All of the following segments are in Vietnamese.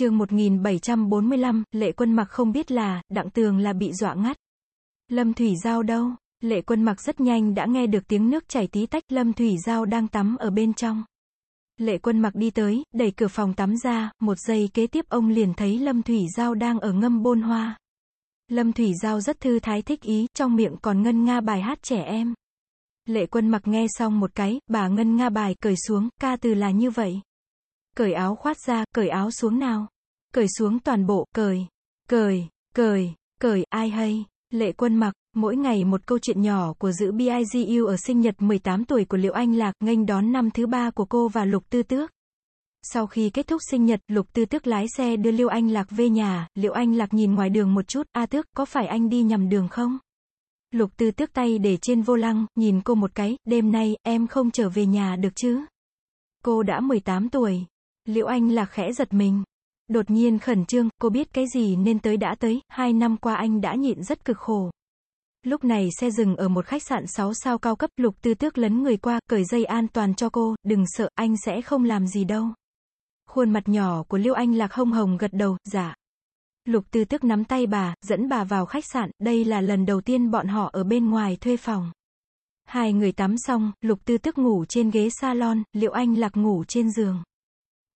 chương 1745, lệ quân mặc không biết là, đặng tường là bị dọa ngắt. Lâm Thủy Giao đâu? Lệ quân mặc rất nhanh đã nghe được tiếng nước chảy tí tách, Lâm Thủy Giao đang tắm ở bên trong. Lệ quân mặc đi tới, đẩy cửa phòng tắm ra, một giây kế tiếp ông liền thấy Lâm Thủy Giao đang ở ngâm bôn hoa. Lâm Thủy Giao rất thư thái thích ý, trong miệng còn ngân nga bài hát trẻ em. Lệ quân mặc nghe xong một cái, bà ngân nga bài, cởi xuống, ca từ là như vậy. Cởi áo khoát ra, cởi áo xuống nào. Cởi xuống toàn bộ, cởi, cởi, cởi, cởi, ai hay. Lệ quân mặc, mỗi ngày một câu chuyện nhỏ của giữ BIGU ở sinh nhật 18 tuổi của Liệu Anh Lạc, nghênh đón năm thứ ba của cô và Lục Tư Tước. Sau khi kết thúc sinh nhật, Lục Tư Tước lái xe đưa Liêu Anh Lạc về nhà, Liệu Anh Lạc nhìn ngoài đường một chút, A Tước, có phải anh đi nhầm đường không? Lục Tư Tước tay để trên vô lăng, nhìn cô một cái, đêm nay, em không trở về nhà được chứ? Cô đã 18 tuổi. Liễu Anh là khẽ giật mình. Đột nhiên khẩn trương, cô biết cái gì nên tới đã tới, hai năm qua anh đã nhịn rất cực khổ. Lúc này xe dừng ở một khách sạn 6 sao cao cấp, lục tư tước lấn người qua, cởi dây an toàn cho cô, đừng sợ, anh sẽ không làm gì đâu. Khuôn mặt nhỏ của Liêu Anh Lạc hông hồng gật đầu, dạ. Lục tư tước nắm tay bà, dẫn bà vào khách sạn, đây là lần đầu tiên bọn họ ở bên ngoài thuê phòng. Hai người tắm xong, lục tư tước ngủ trên ghế salon, Liệu Anh Lạc ngủ trên giường.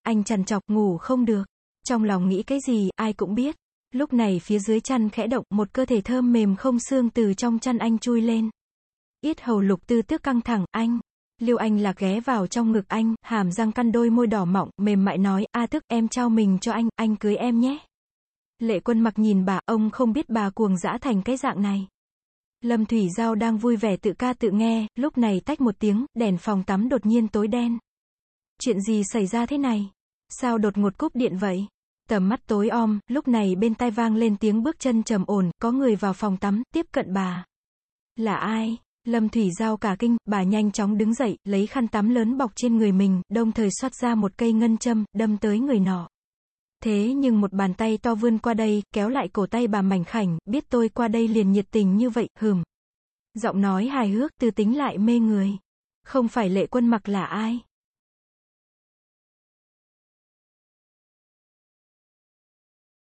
Anh chằn chọc ngủ không được. Trong lòng nghĩ cái gì, ai cũng biết. Lúc này phía dưới chăn khẽ động, một cơ thể thơm mềm không xương từ trong chăn anh chui lên. Yết hầu lục tư tước căng thẳng, anh. Liêu anh là ghé vào trong ngực anh, hàm răng căn đôi môi đỏ mọng, mềm mại nói, a tức, em trao mình cho anh, anh cưới em nhé. Lệ quân mặc nhìn bà, ông không biết bà cuồng dã thành cái dạng này. Lâm Thủy Giao đang vui vẻ tự ca tự nghe, lúc này tách một tiếng, đèn phòng tắm đột nhiên tối đen. Chuyện gì xảy ra thế này? Sao đột ngột cúp điện vậy? Tầm mắt tối om, lúc này bên tai vang lên tiếng bước chân trầm ổn, có người vào phòng tắm, tiếp cận bà. Là ai? Lâm Thủy Giao cả kinh, bà nhanh chóng đứng dậy, lấy khăn tắm lớn bọc trên người mình, đồng thời xoát ra một cây ngân châm, đâm tới người nọ. Thế nhưng một bàn tay to vươn qua đây, kéo lại cổ tay bà mảnh khảnh, biết tôi qua đây liền nhiệt tình như vậy, hừm. Giọng nói hài hước, tư tính lại mê người. Không phải lệ quân mặc là ai?